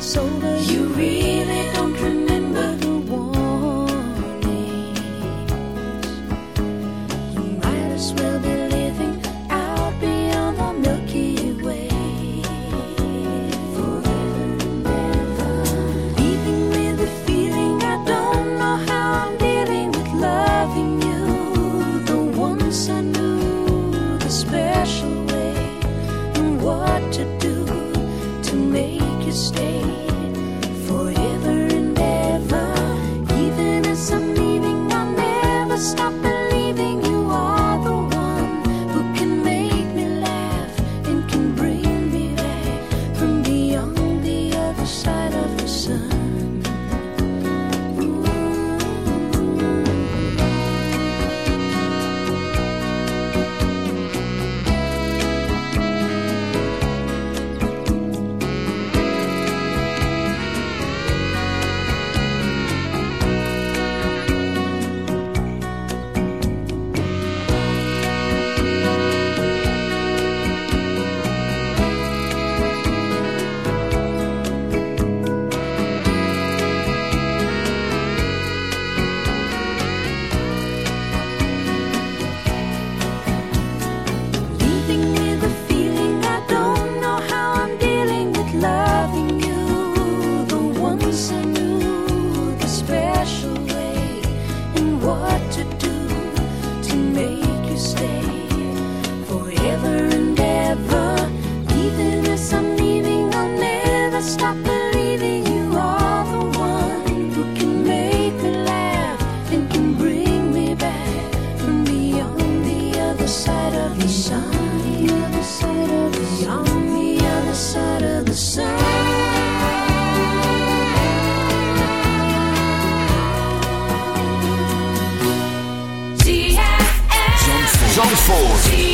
sober. You really fourteen.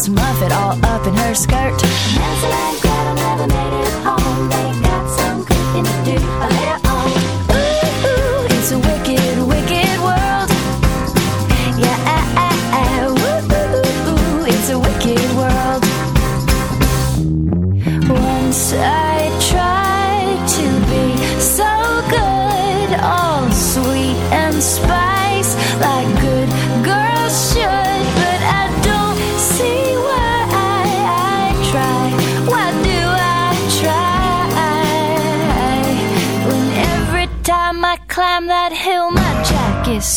Miss Muffet all up in her skirt. Hansel and Gretel never made it.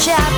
Chapter,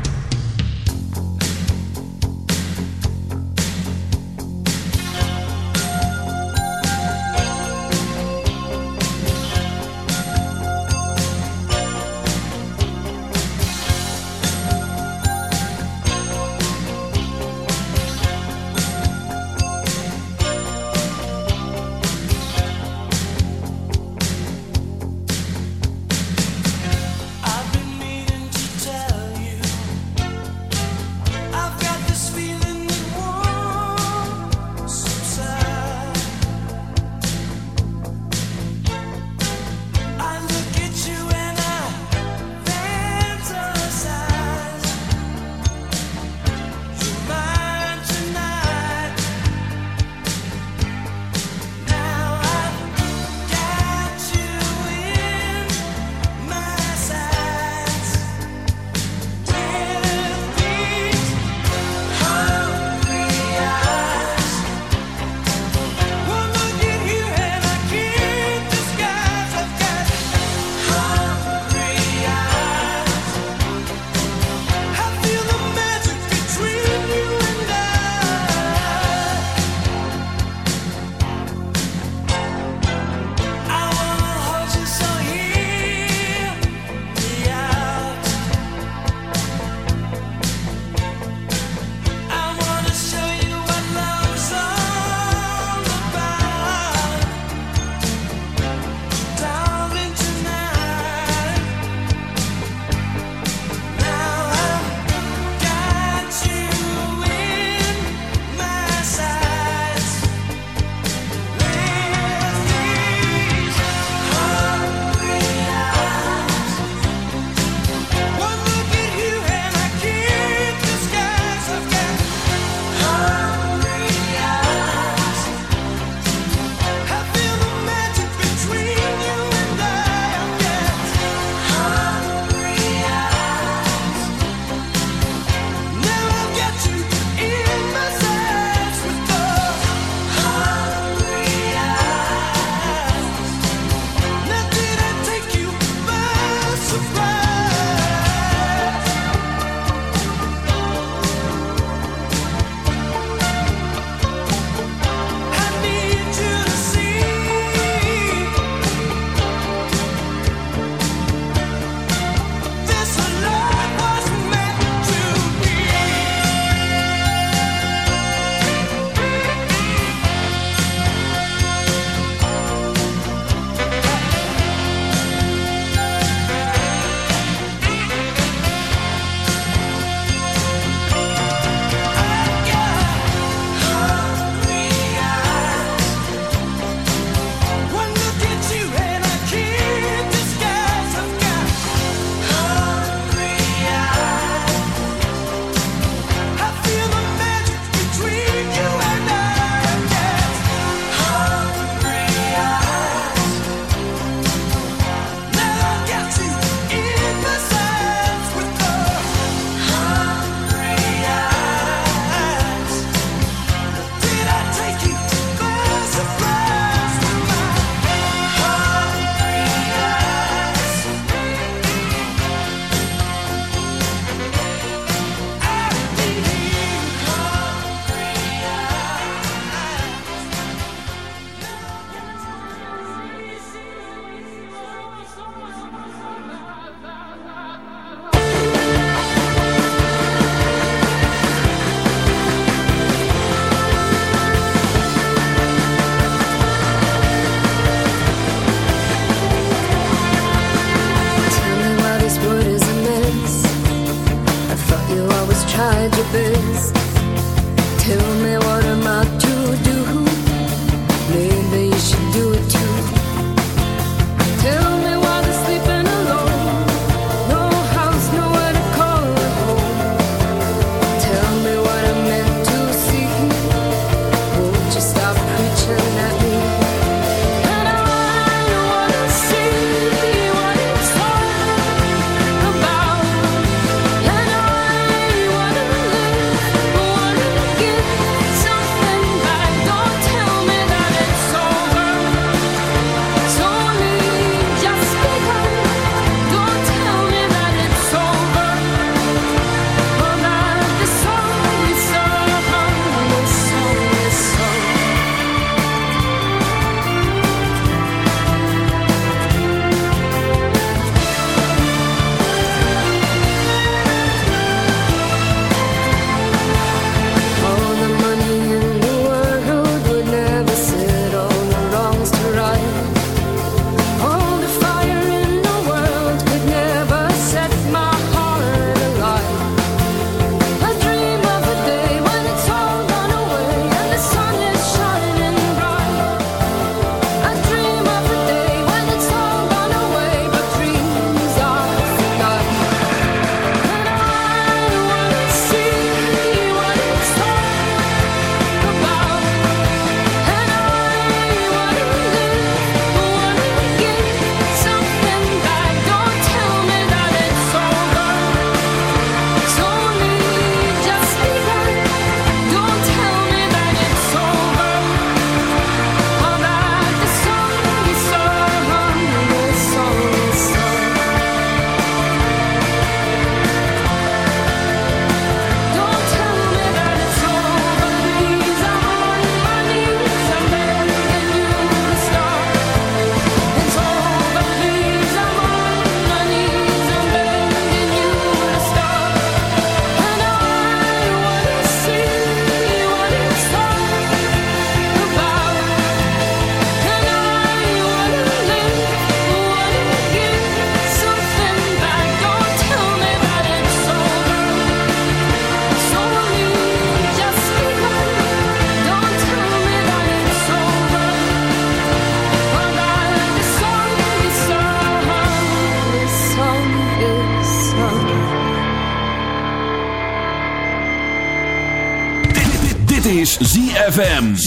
should do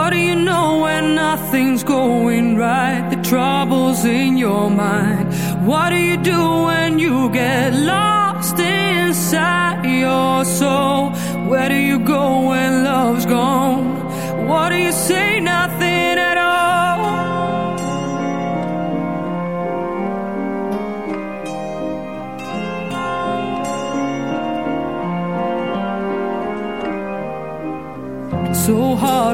What do you know when nothing's going right? The trouble's in your mind. What do you do when you get lost inside your soul? Where do you go when love's gone? What do you say? Nothing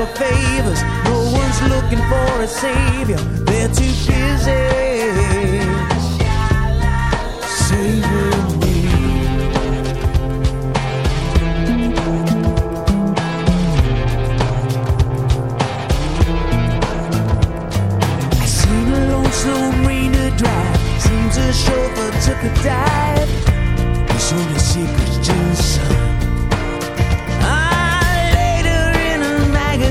for favors. No one's looking for a savior. They're too busy saving me. I seen a lonesome marina drive. Seems a chauffeur took a dive. There's only secrets to the sun.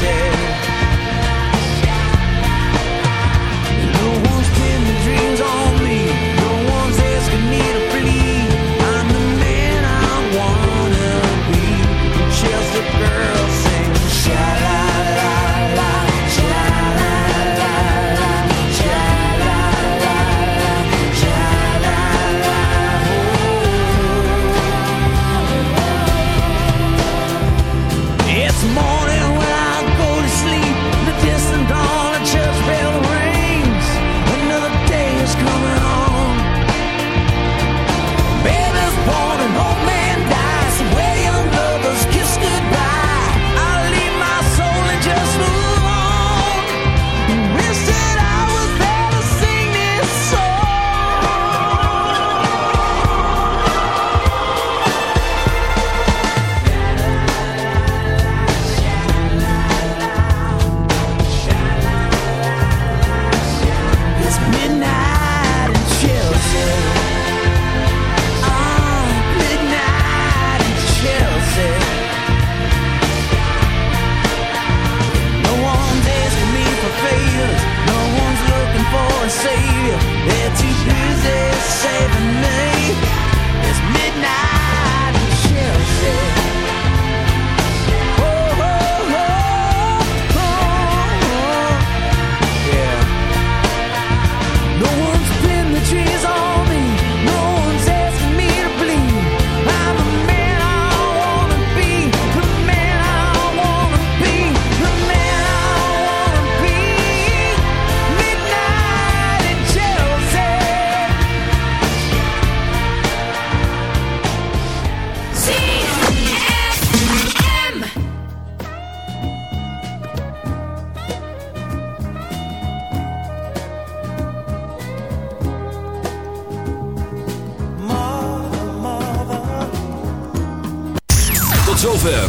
Chelsea.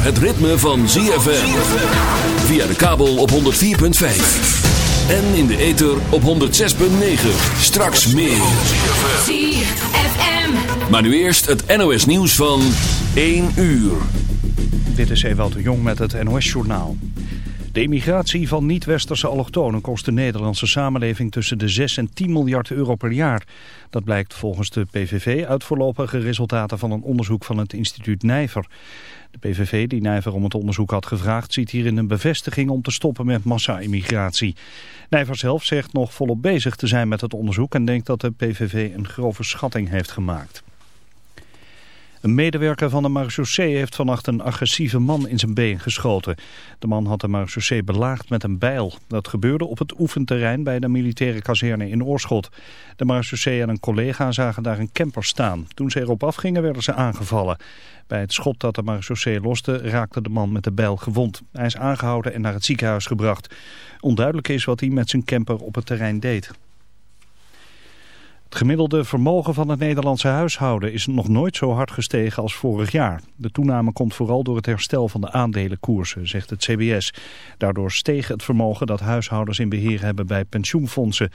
Het ritme van ZFM. Via de kabel op 104.5. En in de ether op 106.9. Straks meer. ZFM. Maar nu eerst het NOS nieuws van 1 uur. Dit is Ewout de Jong met het NOS-journaal. De immigratie van niet-westerse allochtonen kost de Nederlandse samenleving tussen de 6 en 10 miljard euro per jaar. Dat blijkt volgens de PVV uit voorlopige resultaten van een onderzoek van het instituut Nijver. De PVV, die Nijver om het onderzoek had gevraagd, ziet hierin een bevestiging om te stoppen met massa-immigratie. Nijver zelf zegt nog volop bezig te zijn met het onderzoek en denkt dat de PVV een grove schatting heeft gemaakt. Een medewerker van de marechaussee heeft vannacht een agressieve man in zijn been geschoten. De man had de marechaussee belaagd met een bijl. Dat gebeurde op het oefenterrein bij de militaire kazerne in Oorschot. De marechaussee en een collega zagen daar een camper staan. Toen ze erop afgingen werden ze aangevallen. Bij het schot dat de marechaussee loste raakte de man met de bijl gewond. Hij is aangehouden en naar het ziekenhuis gebracht. Onduidelijk is wat hij met zijn camper op het terrein deed. Het gemiddelde vermogen van het Nederlandse huishouden is nog nooit zo hard gestegen als vorig jaar. De toename komt vooral door het herstel van de aandelenkoersen, zegt het CBS. Daardoor steeg het vermogen dat huishoudens in beheer hebben bij pensioenfondsen.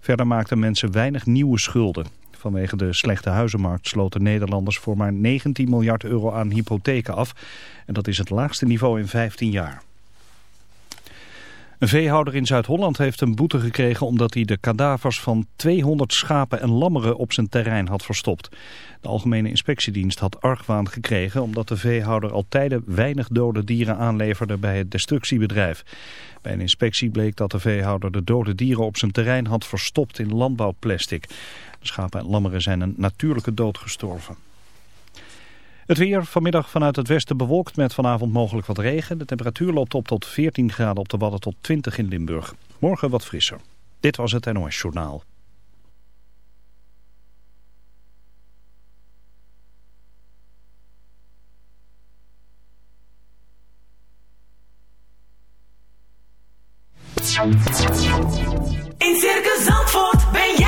Verder maakten mensen weinig nieuwe schulden. Vanwege de slechte huizenmarkt sloten Nederlanders voor maar 19 miljard euro aan hypotheken af. En dat is het laagste niveau in 15 jaar. Een veehouder in Zuid-Holland heeft een boete gekregen omdat hij de kadavers van 200 schapen en lammeren op zijn terrein had verstopt. De Algemene Inspectiedienst had argwaan gekregen omdat de veehouder al tijden weinig dode dieren aanleverde bij het destructiebedrijf. Bij een inspectie bleek dat de veehouder de dode dieren op zijn terrein had verstopt in landbouwplastic. De schapen en lammeren zijn een natuurlijke dood gestorven. Het weer vanmiddag vanuit het westen bewolkt met vanavond mogelijk wat regen. De temperatuur loopt op tot 14 graden op de Wadden tot 20 in Limburg. Morgen wat frisser. Dit was het NOS Journaal. In Circus Zandvoort ben jij.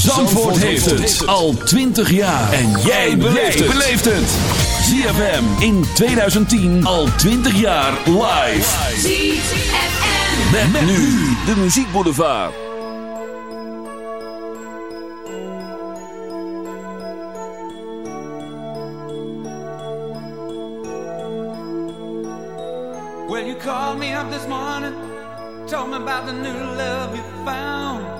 Zandvoort heeft het al 20 jaar. En jij beleeft het. ZFM in 2010 al 20 jaar live. ZFM. Met, nu de muziekboulevard. Well, you called me up this morning, told me about the new love you found.